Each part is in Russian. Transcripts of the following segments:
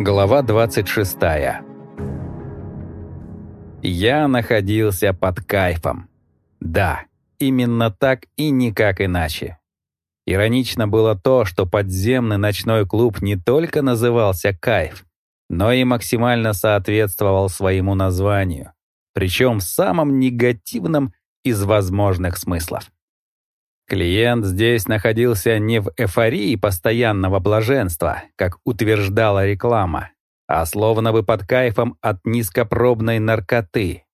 Глава 26. Я находился под кайфом. Да, именно так и никак иначе. Иронично было то, что подземный ночной клуб не только назывался «Кайф», но и максимально соответствовал своему названию, причем в самом негативном из возможных смыслов. Клиент здесь находился не в эйфории постоянного блаженства, как утверждала реклама, а словно бы под кайфом от низкопробной наркоты.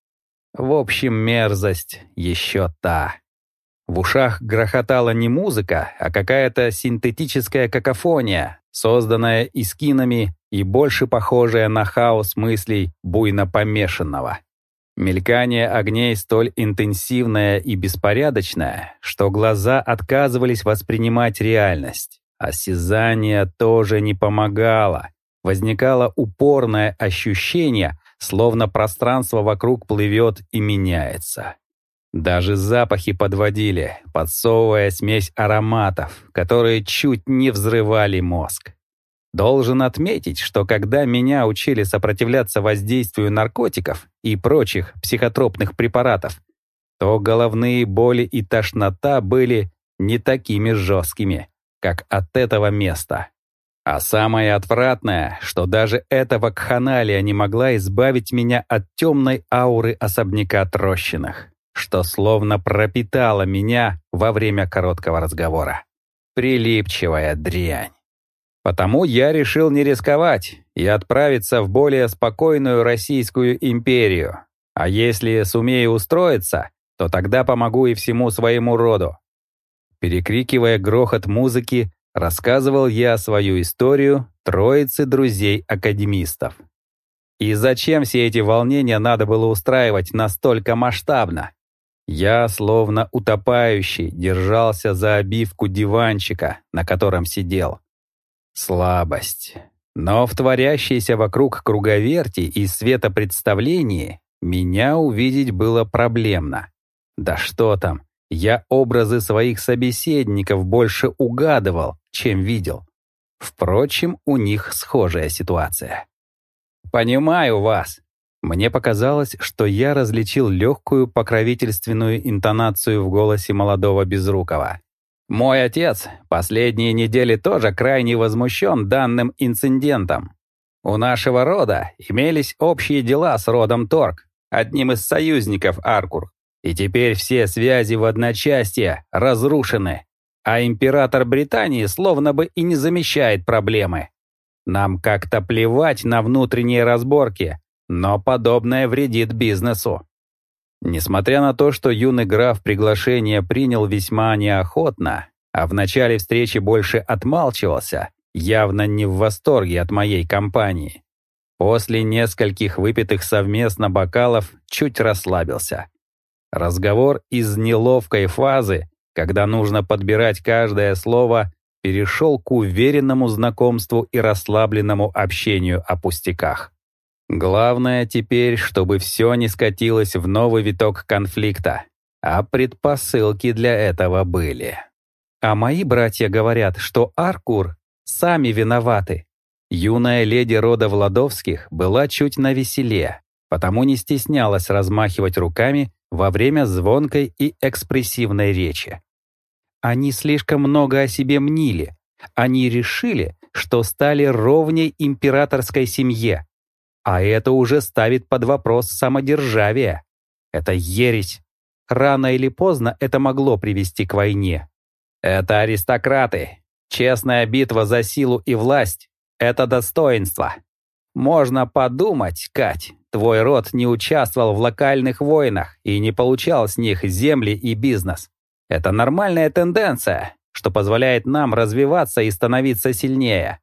В общем, мерзость еще та. В ушах грохотала не музыка, а какая-то синтетическая какофония, созданная искинами и больше похожая на хаос мыслей буйно помешанного. Мелькание огней столь интенсивное и беспорядочное, что глаза отказывались воспринимать реальность. Осязание тоже не помогало. Возникало упорное ощущение, словно пространство вокруг плывет и меняется. Даже запахи подводили, подсовывая смесь ароматов, которые чуть не взрывали мозг. Должен отметить, что когда меня учили сопротивляться воздействию наркотиков и прочих психотропных препаратов, то головные боли и тошнота были не такими жесткими, как от этого места. А самое отвратное, что даже эта вакханалия не могла избавить меня от темной ауры особняка Трощиных, что словно пропитала меня во время короткого разговора. Прилипчивая дрянь. Потому я решил не рисковать и отправиться в более спокойную Российскую империю. А если сумею устроиться, то тогда помогу и всему своему роду. Перекрикивая грохот музыки, рассказывал я свою историю троицы друзей-академистов. И зачем все эти волнения надо было устраивать настолько масштабно? Я, словно утопающий, держался за обивку диванчика, на котором сидел. Слабость. Но в творящейся вокруг круговерти и светопредставлении меня увидеть было проблемно. Да что там, я образы своих собеседников больше угадывал, чем видел. Впрочем, у них схожая ситуация. «Понимаю вас». Мне показалось, что я различил легкую покровительственную интонацию в голосе молодого Безрукова. Мой отец последние недели тоже крайне возмущен данным инцидентом. У нашего рода имелись общие дела с родом Торг, одним из союзников Аркур. И теперь все связи в одночасье разрушены, а император Британии словно бы и не замещает проблемы. Нам как-то плевать на внутренние разборки, но подобное вредит бизнесу. Несмотря на то, что юный граф приглашение принял весьма неохотно, а в начале встречи больше отмалчивался, явно не в восторге от моей компании, после нескольких выпитых совместно бокалов чуть расслабился. Разговор из неловкой фазы, когда нужно подбирать каждое слово, перешел к уверенному знакомству и расслабленному общению о пустяках. Главное теперь, чтобы все не скатилось в новый виток конфликта, а предпосылки для этого были. А мои братья говорят, что Аркур сами виноваты. Юная леди рода Владовских была чуть навеселее, потому не стеснялась размахивать руками во время звонкой и экспрессивной речи. Они слишком много о себе мнили. Они решили, что стали ровней императорской семье, а это уже ставит под вопрос самодержавие. Это ересь. Рано или поздно это могло привести к войне. Это аристократы. Честная битва за силу и власть — это достоинство. Можно подумать, Кать, твой род не участвовал в локальных войнах и не получал с них земли и бизнес. Это нормальная тенденция, что позволяет нам развиваться и становиться сильнее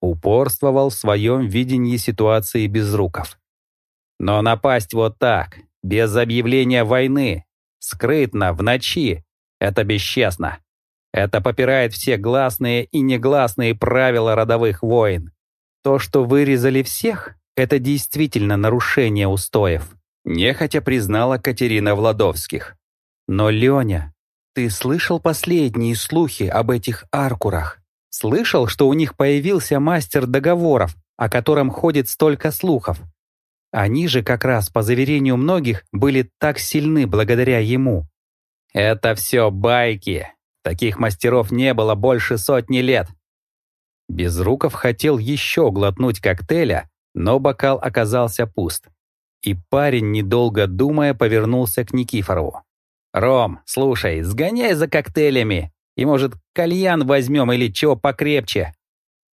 упорствовал в своем видении ситуации Безруков. Но напасть вот так, без объявления войны, скрытно, в ночи, это бесчестно. Это попирает все гласные и негласные правила родовых войн. То, что вырезали всех, это действительно нарушение устоев, нехотя признала Катерина Владовских. Но, Леня, ты слышал последние слухи об этих аркурах? Слышал, что у них появился мастер договоров, о котором ходит столько слухов. Они же как раз, по заверению многих, были так сильны благодаря ему. Это все байки. Таких мастеров не было больше сотни лет. Безруков хотел еще глотнуть коктейля, но бокал оказался пуст. И парень, недолго думая, повернулся к Никифорову. «Ром, слушай, сгоняй за коктейлями, и, может, кальян возьмем или чего покрепче».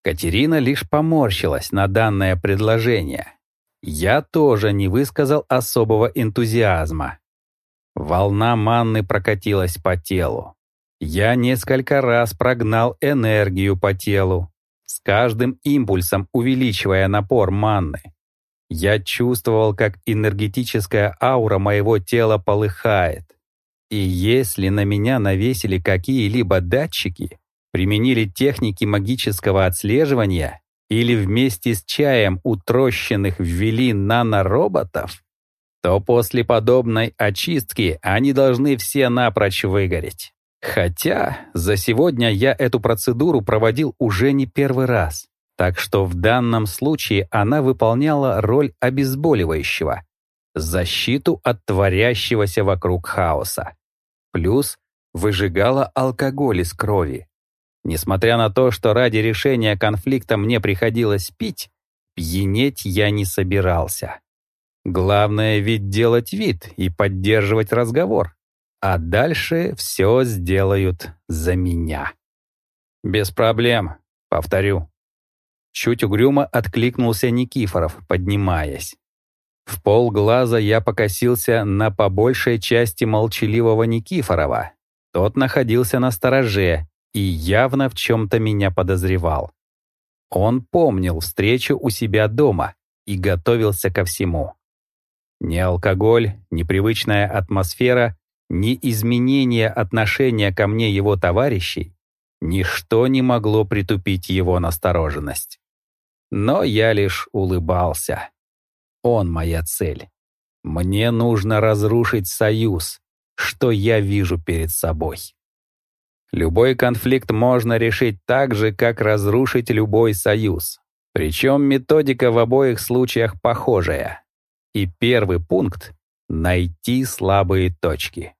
Катерина лишь поморщилась на данное предложение. Я тоже не высказал особого энтузиазма. Волна манны прокатилась по телу. Я несколько раз прогнал энергию по телу, с каждым импульсом увеличивая напор манны. Я чувствовал, как энергетическая аура моего тела полыхает. И если на меня навесили какие-либо датчики, применили техники магического отслеживания или вместе с чаем утрощенных ввели нанороботов, то после подобной очистки они должны все напрочь выгореть. Хотя за сегодня я эту процедуру проводил уже не первый раз, так что в данном случае она выполняла роль обезболивающего, защиту от творящегося вокруг хаоса. Плюс выжигала алкоголь из крови. Несмотря на то, что ради решения конфликта мне приходилось пить, пьянеть я не собирался. Главное ведь делать вид и поддерживать разговор. А дальше все сделают за меня. Без проблем, повторю. Чуть угрюмо откликнулся Никифоров, поднимаясь. В полглаза я покосился на по большей части молчаливого Никифорова. Тот находился на стороже и явно в чем-то меня подозревал. Он помнил встречу у себя дома и готовился ко всему. Ни алкоголь, ни привычная атмосфера, ни изменение отношения ко мне его товарищей, ничто не могло притупить его настороженность. Но я лишь улыбался. Он моя цель. Мне нужно разрушить союз, что я вижу перед собой. Любой конфликт можно решить так же, как разрушить любой союз. Причем методика в обоих случаях похожая. И первый пункт — найти слабые точки.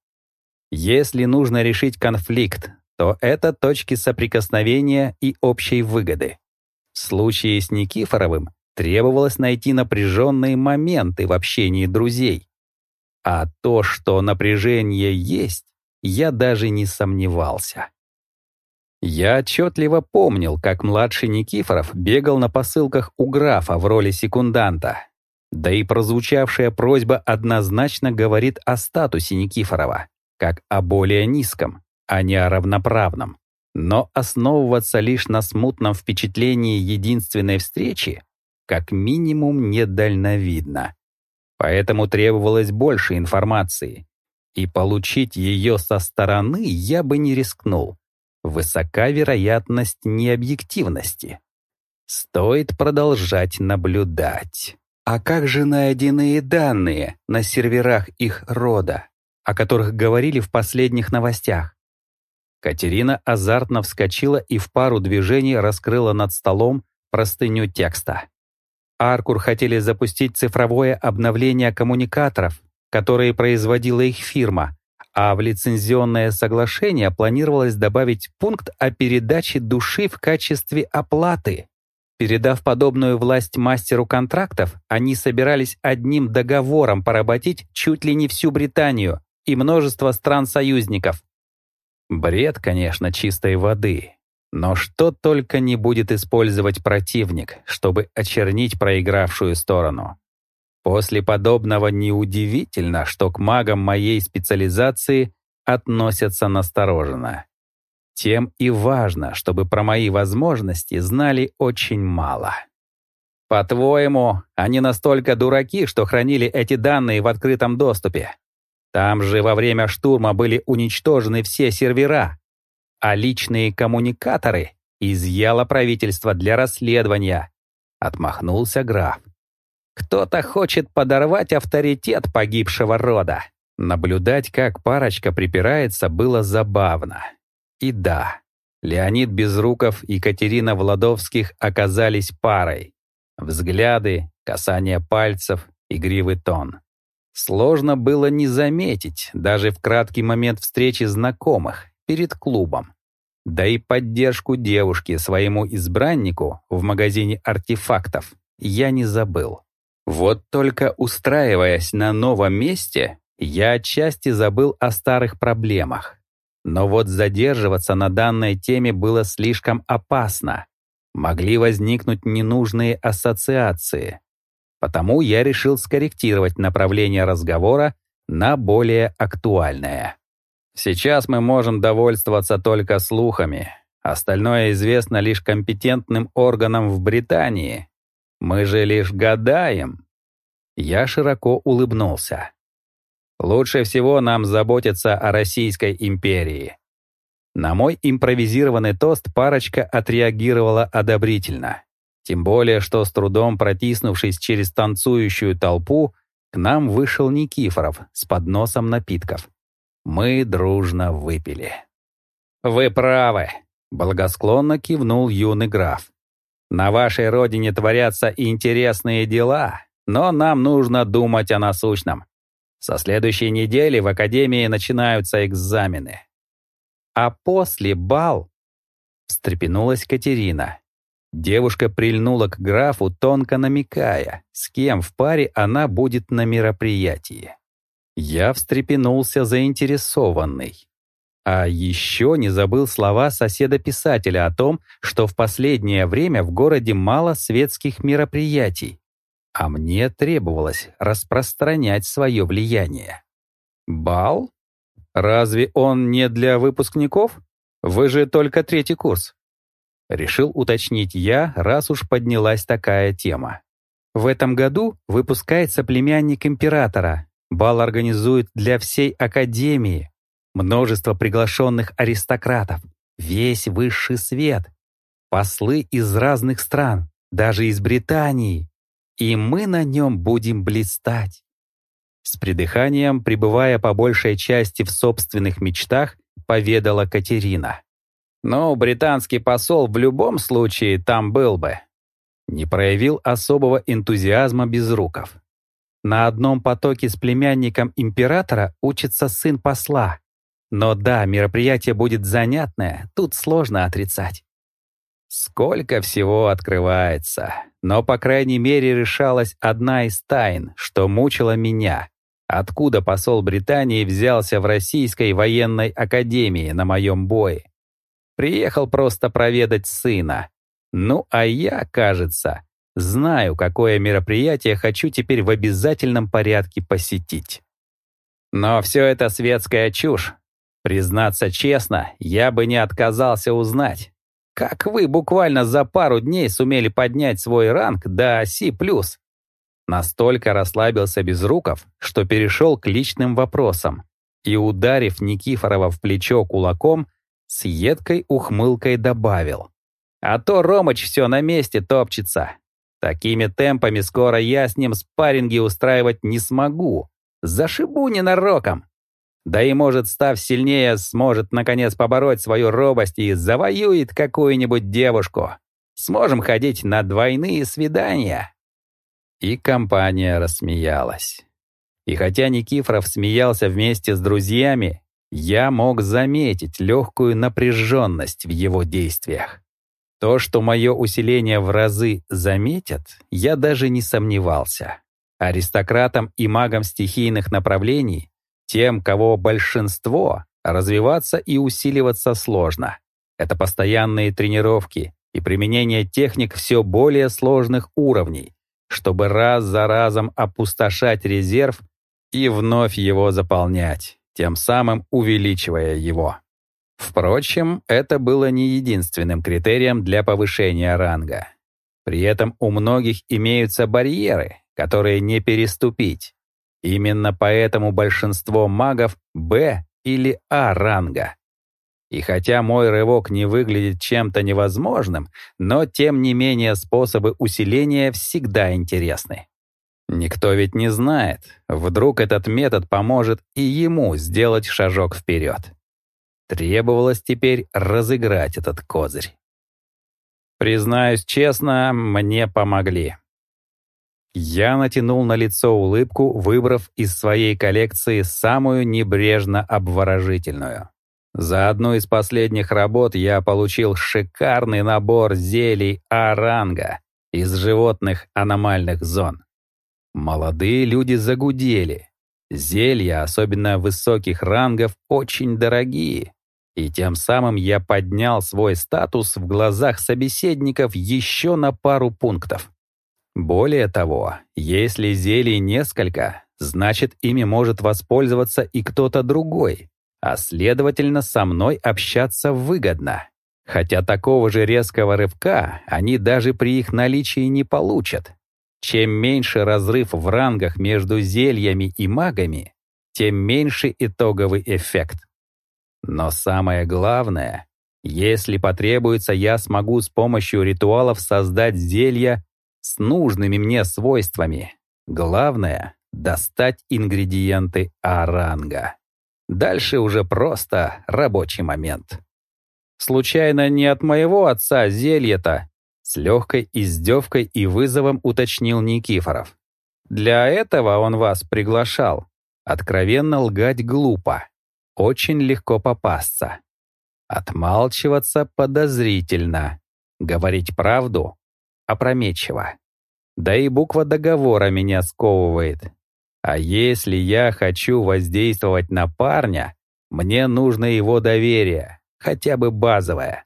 Если нужно решить конфликт, то это точки соприкосновения и общей выгоды. В случае с Никифоровым требовалось найти напряженные моменты в общении друзей. А то, что напряжение есть, я даже не сомневался. Я отчетливо помнил, как младший Никифоров бегал на посылках у графа в роли секунданта. Да и прозвучавшая просьба однозначно говорит о статусе Никифорова, как о более низком, а не о равноправном. Но основываться лишь на смутном впечатлении единственной встречи как минимум недальновидно. Поэтому требовалось больше информации, и получить ее со стороны я бы не рискнул. Высока вероятность необъективности. Стоит продолжать наблюдать. А как же найденные данные на серверах их рода, о которых говорили в последних новостях? Катерина азартно вскочила и в пару движений раскрыла над столом простыню текста. Аркур хотели запустить цифровое обновление коммуникаторов, которые производила их фирма, а в лицензионное соглашение планировалось добавить пункт о передаче души в качестве оплаты. Передав подобную власть мастеру контрактов, они собирались одним договором поработить чуть ли не всю Британию и множество стран-союзников. Бред, конечно, чистой воды, но что только не будет использовать противник, чтобы очернить проигравшую сторону. После подобного неудивительно, что к магам моей специализации относятся настороженно. Тем и важно, чтобы про мои возможности знали очень мало. По-твоему, они настолько дураки, что хранили эти данные в открытом доступе? Там же во время штурма были уничтожены все сервера, а личные коммуникаторы изъяло правительство для расследования. Отмахнулся граф. Кто-то хочет подорвать авторитет погибшего рода. Наблюдать, как парочка припирается, было забавно. И да, Леонид Безруков и Катерина Владовских оказались парой. Взгляды, касание пальцев, игривый тон. Сложно было не заметить, даже в краткий момент встречи знакомых, перед клубом. Да и поддержку девушки своему избраннику в магазине артефактов я не забыл. Вот только устраиваясь на новом месте, я отчасти забыл о старых проблемах. Но вот задерживаться на данной теме было слишком опасно. Могли возникнуть ненужные ассоциации. Потому я решил скорректировать направление разговора на более актуальное. Сейчас мы можем довольствоваться только слухами. Остальное известно лишь компетентным органам в Британии. Мы же лишь гадаем. Я широко улыбнулся. Лучше всего нам заботиться о Российской империи. На мой импровизированный тост парочка отреагировала одобрительно. Тем более, что с трудом протиснувшись через танцующую толпу, к нам вышел Никифоров с подносом напитков. Мы дружно выпили. «Вы правы», — благосклонно кивнул юный граф. «На вашей родине творятся интересные дела, но нам нужно думать о насущном. Со следующей недели в Академии начинаются экзамены. А после бал встрепенулась Катерина. Девушка прильнула к графу, тонко намекая, с кем в паре она будет на мероприятии. Я встрепенулся заинтересованный. А еще не забыл слова соседа-писателя о том, что в последнее время в городе мало светских мероприятий а мне требовалось распространять свое влияние. Бал? Разве он не для выпускников? Вы же только третий курс. Решил уточнить я, раз уж поднялась такая тема. В этом году выпускается племянник императора. Бал организует для всей академии. Множество приглашенных аристократов. Весь высший свет. Послы из разных стран, даже из Британии и мы на нем будем блистать. С придыханием, пребывая по большей части в собственных мечтах, поведала Катерина. Но британский посол в любом случае там был бы. Не проявил особого энтузиазма Безруков. На одном потоке с племянником императора учится сын посла. Но да, мероприятие будет занятное, тут сложно отрицать. Сколько всего открывается. Но, по крайней мере, решалась одна из тайн, что мучила меня. Откуда посол Британии взялся в Российской военной академии на моем бое? Приехал просто проведать сына. Ну, а я, кажется, знаю, какое мероприятие хочу теперь в обязательном порядке посетить. Но все это светская чушь. Признаться честно, я бы не отказался узнать, как вы буквально за пару дней сумели поднять свой ранг до C+. Настолько расслабился Безруков, что перешел к личным вопросам и, ударив Никифорова в плечо кулаком, с едкой ухмылкой добавил. «А то Ромыч все на месте топчется. Такими темпами скоро я с ним спарринги устраивать не смогу. Зашибу ненароком. Да и, может, став сильнее, сможет, наконец, побороть свою робость и завоюет какую-нибудь девушку. Сможем ходить на двойные свидания». И компания рассмеялась. И хотя Никифоров смеялся вместе с друзьями, я мог заметить легкую напряженность в его действиях. То, что мое усиление в разы заметят, я даже не сомневался. Аристократам и магам стихийных направлений тем, кого большинство, развиваться и усиливаться сложно. Это постоянные тренировки и применение техник все более сложных уровней, чтобы раз за разом опустошать резерв и вновь его заполнять, тем самым увеличивая его. Впрочем, это было не единственным критерием для повышения ранга. При этом у многих имеются барьеры, которые не переступить. Именно поэтому большинство магов Б или А ранга. И хотя мой рывок не выглядит чем-то невозможным, но тем не менее способы усиления всегда интересны. Никто ведь не знает, вдруг этот метод поможет и ему сделать шажок вперед. Требовалось теперь разыграть этот козырь. Признаюсь честно, мне помогли. Я натянул на лицо улыбку, выбрав из своей коллекции самую небрежно обворожительную. За одну из последних работ я получил шикарный набор зелий А-ранга из животных аномальных зон. Молодые люди загудели. Зелья, особенно высоких рангов, очень дорогие. И тем самым я поднял свой статус в глазах собеседников еще на пару пунктов. Более того, если зелий несколько, значит ими может воспользоваться и кто-то другой, а следовательно со мной общаться выгодно. Хотя такого же резкого рывка они даже при их наличии не получат. Чем меньше разрыв в рангах между зельями и магами, тем меньше итоговый эффект. Но самое главное, если потребуется, я смогу с помощью ритуалов создать зелья с нужными мне свойствами. Главное — достать ингредиенты А-ранга. Дальше уже просто рабочий момент. Случайно не от моего отца зелье-то? С легкой издевкой и вызовом уточнил Никифоров. Для этого он вас приглашал. Откровенно лгать глупо. Очень легко попасться. Отмалчиваться подозрительно. Говорить правду опрометчиво. Да и буква договора меня сковывает. А если я хочу воздействовать на парня, мне нужно его доверие, хотя бы базовое.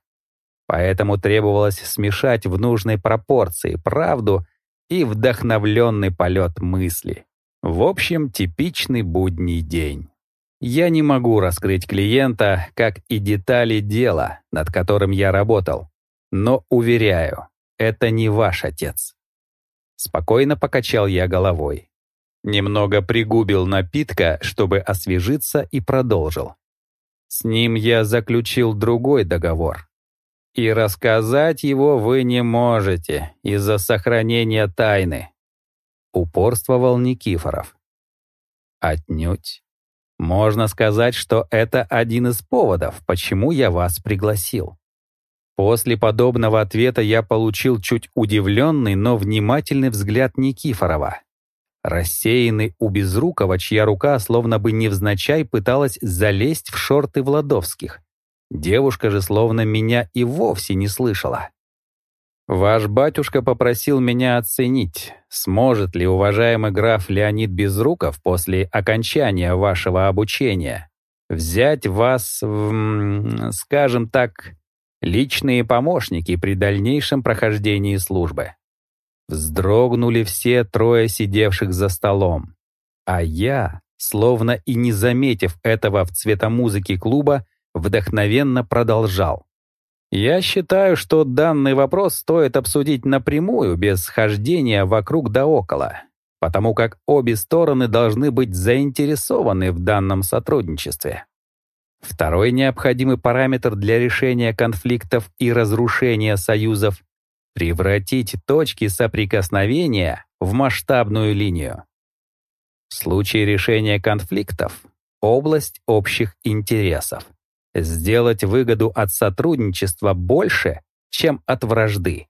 Поэтому требовалось смешать в нужной пропорции правду и вдохновленный полет мысли. В общем, типичный будний день. Я не могу раскрыть клиента, как и детали дела, над которым я работал. Но уверяю, это не ваш отец. Спокойно покачал я головой. Немного пригубил напитка, чтобы освежиться, и продолжил. С ним я заключил другой договор. И рассказать его вы не можете из-за сохранения тайны. Упорствовал Никифоров. Отнюдь. Можно сказать, что это один из поводов, почему я вас пригласил. После подобного ответа я получил чуть удивленный, но внимательный взгляд Никифорова. Рассеянный у Безрукова, чья рука словно бы невзначай пыталась залезть в шорты Владовских. Девушка же словно меня и вовсе не слышала. «Ваш батюшка попросил меня оценить, сможет ли уважаемый граф Леонид Безруков после окончания вашего обучения взять вас в, скажем так, личные помощники при дальнейшем прохождении службы. Вздрогнули все трое сидевших за столом. А я, словно и не заметив этого в цветомузыке клуба, вдохновенно продолжал. Я считаю, что данный вопрос стоит обсудить напрямую, без хождения вокруг да около, потому как обе стороны должны быть заинтересованы в данном сотрудничестве. Второй необходимый параметр для решения конфликтов и разрушения союзов — превратить точки соприкосновения в масштабную линию. В случае решения конфликтов — область общих интересов. Сделать выгоду от сотрудничества больше, чем от вражды.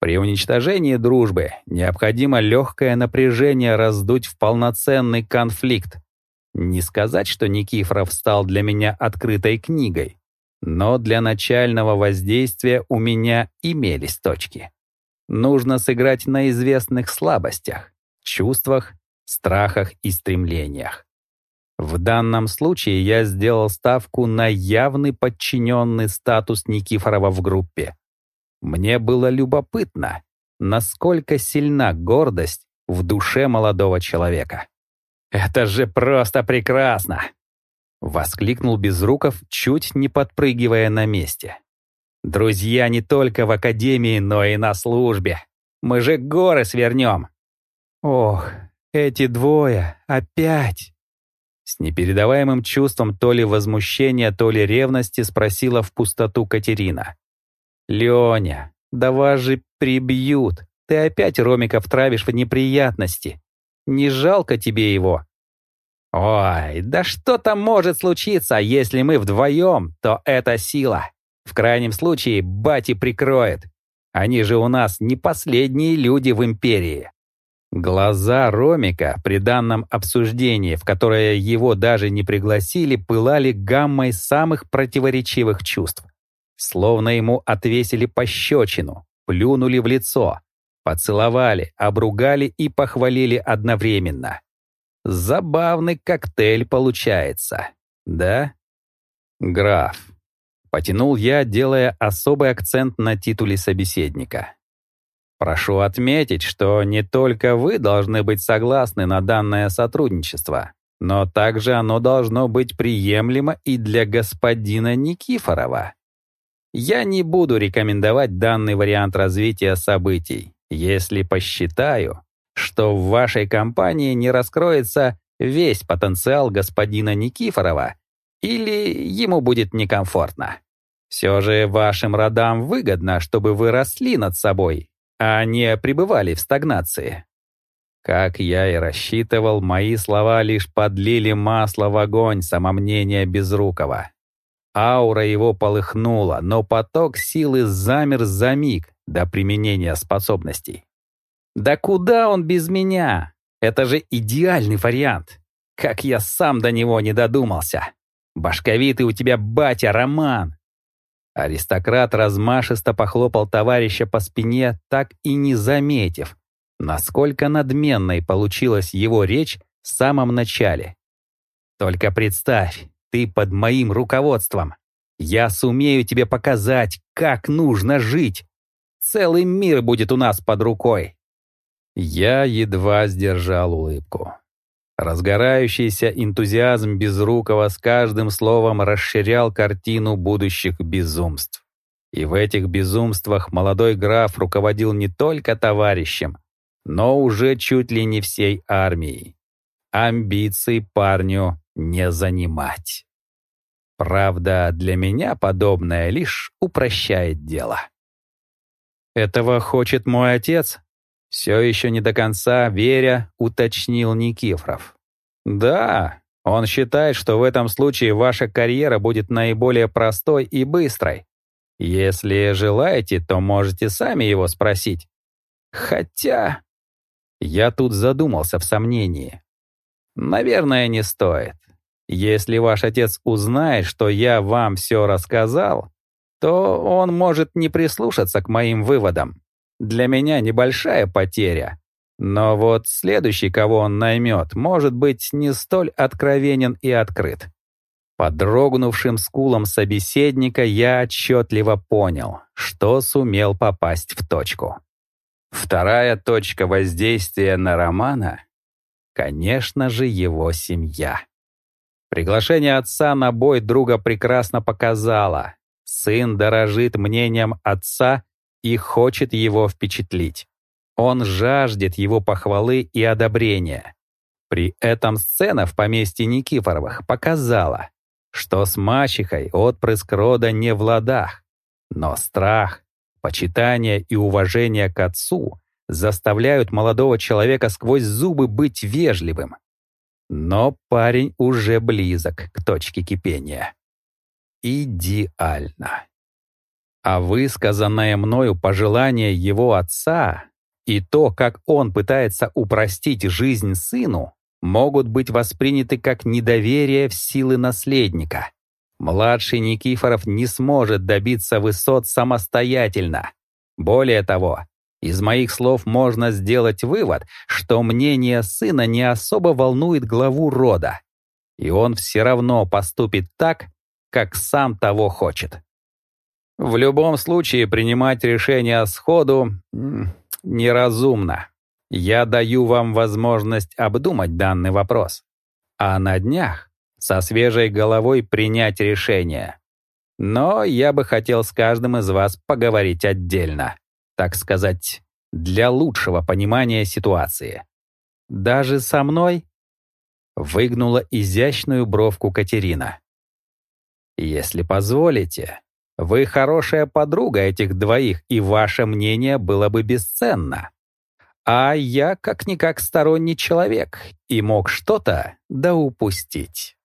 При уничтожении дружбы необходимо легкое напряжение раздуть в полноценный конфликт, не сказать, что Никифоров стал для меня открытой книгой, но для начального воздействия у меня имелись точки. Нужно сыграть на известных слабостях, чувствах, страхах и стремлениях. В данном случае я сделал ставку на явный подчиненный статус Никифорова в группе. Мне было любопытно, насколько сильна гордость в душе молодого человека. «Это же просто прекрасно!» — воскликнул Безруков, чуть не подпрыгивая на месте. «Друзья не только в академии, но и на службе. Мы же горы свернем!» «Ох, эти двое, опять!» С непередаваемым чувством то ли возмущения, то ли ревности спросила в пустоту Катерина. «Леня, да вас же прибьют! Ты опять Ромика втравишь в неприятности!» Не жалко тебе его?» «Ой, да что там может случиться, если мы вдвоем, то это сила. В крайнем случае, бати прикроет. Они же у нас не последние люди в империи». Глаза Ромика при данном обсуждении, в которое его даже не пригласили, пылали гаммой самых противоречивых чувств. Словно ему отвесили пощечину, плюнули в лицо, поцеловали, обругали и похвалили одновременно. Забавный коктейль получается, да? Граф. Потянул я, делая особый акцент на титуле собеседника. Прошу отметить, что не только вы должны быть согласны на данное сотрудничество, но также оно должно быть приемлемо и для господина Никифорова. Я не буду рекомендовать данный вариант развития событий, если посчитаю, что в вашей компании не раскроется весь потенциал господина Никифорова или ему будет некомфортно. Все же вашим родам выгодно, чтобы вы росли над собой а не пребывали в стагнации. Как я и рассчитывал, мои слова лишь подлили масло в огонь самомнения Безрукова. Аура его полыхнула, но поток силы замер за миг до применения способностей. «Да куда он без меня? Это же идеальный вариант! Как я сам до него не додумался! Башковитый у тебя батя, Роман! Аристократ размашисто похлопал товарища по спине, так и не заметив, насколько надменной получилась его речь в самом начале. «Только представь, ты под моим руководством. Я сумею тебе показать, как нужно жить. Целый мир будет у нас под рукой». Я едва сдержал улыбку. Разгорающийся энтузиазм Безрукова с каждым словом расширял картину будущих безумств. И в этих безумствах молодой граф руководил не только товарищем, но уже чуть ли не всей армией. Амбиций парню не занимать. Правда, для меня подобное лишь упрощает дело. «Этого хочет мой отец?» Все еще не до конца веря, уточнил Никифоров. «Да, он считает, что в этом случае ваша карьера будет наиболее простой и быстрой. Если желаете, то можете сами его спросить. Хотя...» Я тут задумался в сомнении. «Наверное, не стоит. Если ваш отец узнает, что я вам все рассказал, то он может не прислушаться к моим выводам. Для меня небольшая потеря. Но вот следующий, кого он наймет, может быть не столь откровенен и открыт. Под дрогнувшим скулом собеседника я отчетливо понял, что сумел попасть в точку. Вторая точка воздействия на Романа — конечно же, его семья. Приглашение отца на бой друга прекрасно показало. Сын дорожит мнением отца и хочет его впечатлить. Он жаждет его похвалы и одобрения. При этом сцена в поместье Никифоровых показала, что с мачехой отпрыск рода не в ладах, но страх, почитание и уважение к отцу заставляют молодого человека сквозь зубы быть вежливым. Но парень уже близок к точке кипения. Идеально а высказанное мною пожелание его отца и то, как он пытается упростить жизнь сыну, могут быть восприняты как недоверие в силы наследника. Младший Никифоров не сможет добиться высот самостоятельно. Более того, из моих слов можно сделать вывод, что мнение сына не особо волнует главу рода, и он все равно поступит так, как сам того хочет. В любом случае принимать решение сходу неразумно. Я даю вам возможность обдумать данный вопрос. А на днях со свежей головой принять решение. Но я бы хотел с каждым из вас поговорить отдельно, так сказать, для лучшего понимания ситуации. Даже со мной? Выгнула изящную бровку Катерина. Если позволите, вы хорошая подруга этих двоих, и ваше мнение было бы бесценно. А я как-никак сторонний человек и мог что-то да упустить.